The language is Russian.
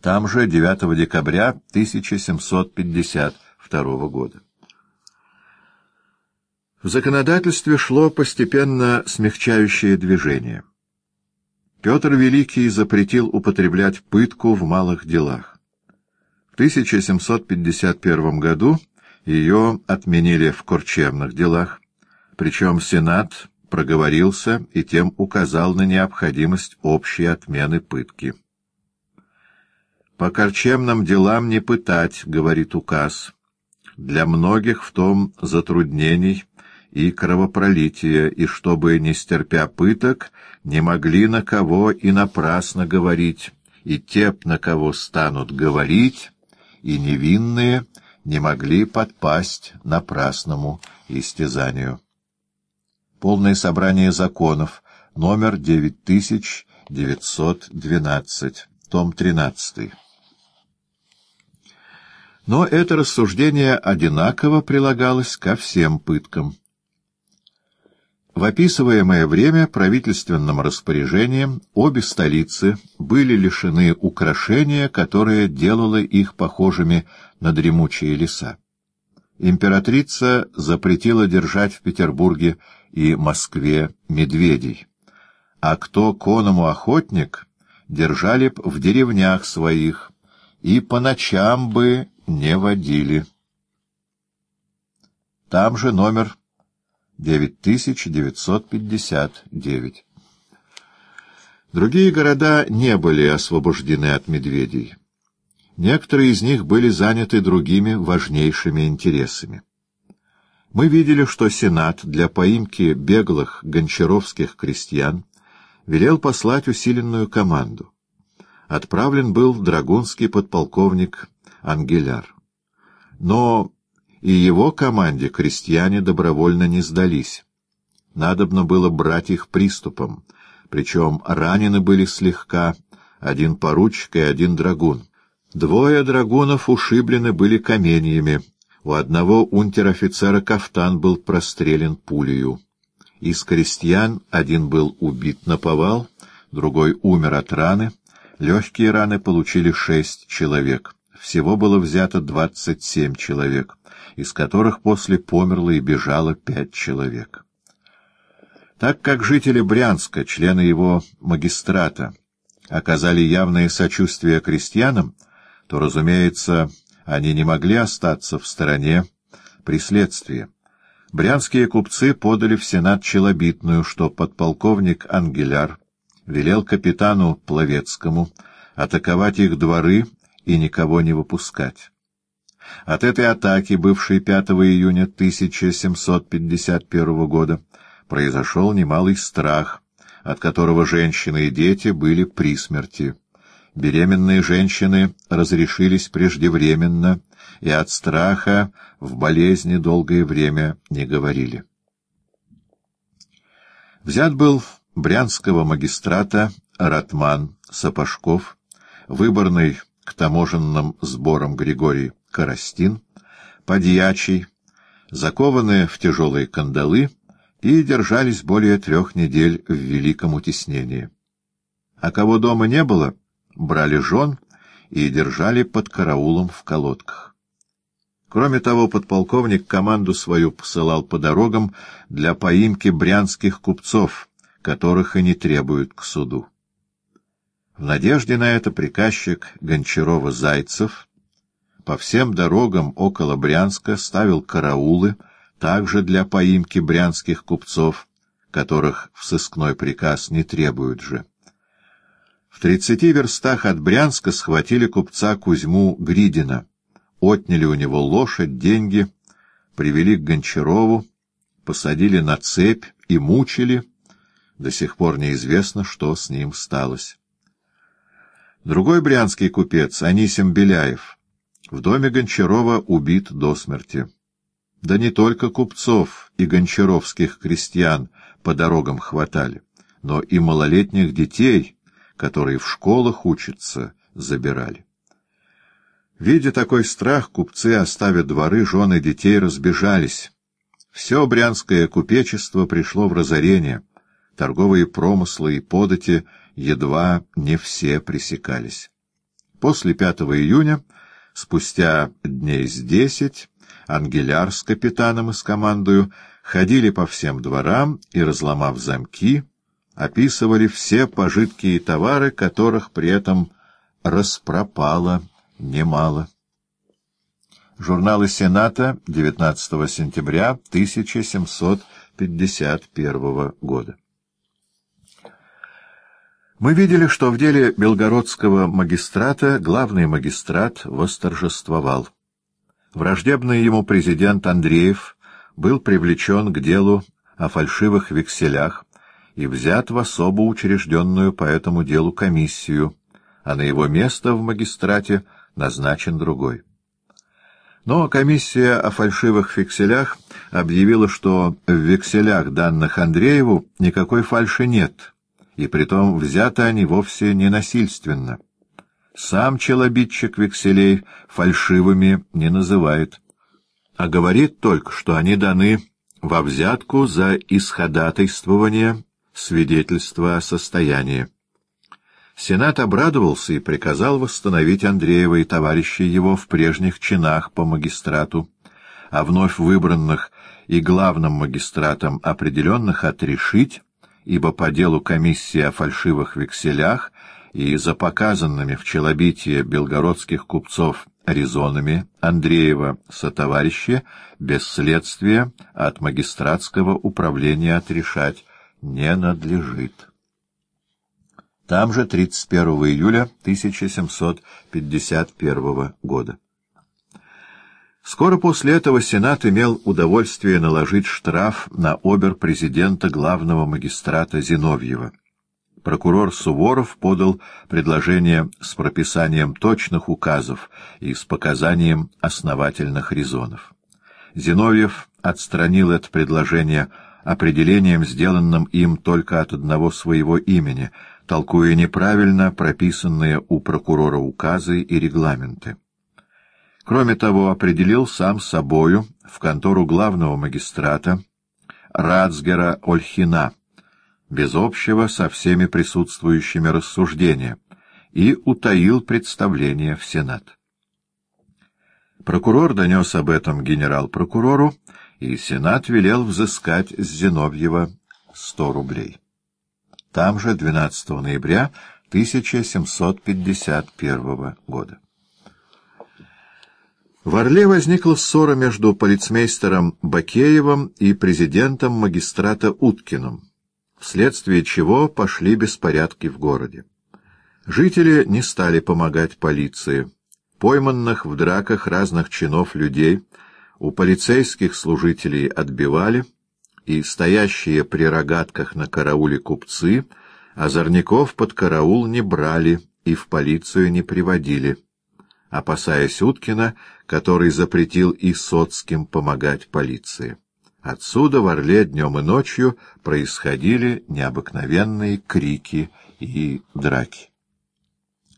Там же 9 декабря 1752 года. В законодательстве шло постепенно смягчающее движение. Петр Великий запретил употреблять пытку в малых делах. В 1751 году ее отменили в корчемных делах, причем Сенат проговорился и тем указал на необходимость общей отмены пытки. «По корчемным делам не пытать», — говорит указ. «Для многих в том затруднений и кровопролития, и чтобы, не стерпя пыток, не могли на кого и напрасно говорить, и те, на кого станут говорить, и невинные не могли подпасть напрасному истязанию». Полное собрание законов, номер 9912, том 13. Но это рассуждение одинаково прилагалось ко всем пыткам. В описываемое время правительственным распоряжением обе столицы были лишены украшения, которое делало их похожими на дремучие леса. Императрица запретила держать в Петербурге и Москве медведей, а кто коному охотник, держали б в деревнях своих и по ночам бы не водили. Там же номер 9959. Другие города не были освобождены от медведей. Некоторые из них были заняты другими важнейшими интересами. Мы видели, что Сенат для поимки беглых гончаровских крестьян велел послать усиленную команду. Отправлен был драгунский подполковник Ангеляр. Но и его команде крестьяне добровольно не сдались. Надобно было брать их приступом, причем ранены были слегка один поручик и один драгун. Двое драгунов ушиблены были каменьями, у одного унтер-офицера кафтан был прострелен пулею. Из крестьян один был убит на повал, другой умер от раны, легкие раны получили шесть человек. Всего было взято двадцать семь человек, из которых после померло и бежало пять человек. Так как жители Брянска, члены его магистрата, оказали явное сочувствие крестьянам, то, разумеется, они не могли остаться в стороне при следствии. Брянские купцы подали в Сенат челобитную, что подполковник Ангеляр велел капитану Пловецкому атаковать их дворы и никого не выпускать. От этой атаки, бывшей 5 июня 1751 года, произошел немалый страх, от которого женщины и дети были при смерти беременные женщины разрешились преждевременно и от страха в болезни долгое время не говорили. Взят был брянского магистрата Ратман Сапожков, выборный к таможенным сборам Григорий Коростин, подьячий, закованные в тяжелые кандалы и держались более трех недель в великом утеснении. А кого дома не было — брали жен и держали под караулом в колодках. Кроме того, подполковник команду свою посылал по дорогам для поимки брянских купцов, которых и не требуют к суду. В надежде на это приказчик Гончарова-Зайцев по всем дорогам около Брянска ставил караулы также для поимки брянских купцов, которых в сыскной приказ не требуют же. В тридцати верстах от Брянска схватили купца Кузьму Гридина, отняли у него лошадь, деньги, привели к Гончарову, посадили на цепь и мучили. До сих пор неизвестно, что с ним сталось. Другой брянский купец, Анисим Беляев, в доме Гончарова убит до смерти. Да не только купцов и гончаровских крестьян по дорогам хватали, но и малолетних детей — которые в школах учатся, забирали. Видя такой страх, купцы, оставя дворы, жены детей, разбежались. Все брянское купечество пришло в разорение, торговые промыслы и подати едва не все пресекались. После 5 июня, спустя дней с десять, Ангеляр с капитаном и с командою ходили по всем дворам и, разломав замки, описывали все пожитки и товары, которых при этом распропало немало. Журналы Сената 19 сентября 1751 года. Мы видели, что в деле белгородского магистрата главный магистрат восторжествовал. Враждебный ему президент Андреев был привлечен к делу о фальшивых векселях и взят в особо учрежденную по этому делу комиссию, а на его место в магистрате назначен другой. Но комиссия о фальшивых векселях объявила, что в векселях, данных Андрееву, никакой фальши нет, и притом взяты они вовсе не насильственно. Сам челобитчик векселей фальшивыми не называет, а говорит только, что они даны во взятку за исходатайствование свидетельства о состоянии. Сенат обрадовался и приказал восстановить Андреева и товарищей его в прежних чинах по магистрату, а вновь выбранных и главным магистратом определенных отрешить, ибо по делу комиссии о фальшивых векселях и за показанными в челобитии белгородских купцов резонами Андреева сотоварища без следствия от магистратского управления отрешать не надлежит. Там же 31 июля 1751 года. Скоро после этого Сенат имел удовольствие наложить штраф на обер-президента главного магистрата Зиновьева. Прокурор Суворов подал предложение с прописанием точных указов и с показанием основательных резонов. Зиновьев отстранил это предложение определением, сделанным им только от одного своего имени, толкуя неправильно прописанные у прокурора указы и регламенты. Кроме того, определил сам собою в контору главного магистрата Рацгера Ольхина, без общего со всеми присутствующими рассуждения, и утаил представление в Сенат. Прокурор донес об этом генерал-прокурору, и Сенат велел взыскать с Зиновьева сто рублей. Там же 12 ноября 1751 года. В Орле возникла ссора между полицмейстером Бакеевым и президентом магистрата Уткиным, вследствие чего пошли беспорядки в городе. Жители не стали помогать полиции. Пойманных в драках разных чинов людей у полицейских служителей отбивали, и стоящие при рогатках на карауле купцы озорников под караул не брали и в полицию не приводили, опасаясь Уткина, который запретил и соцким помогать полиции. Отсюда в Орле днем и ночью происходили необыкновенные крики и драки.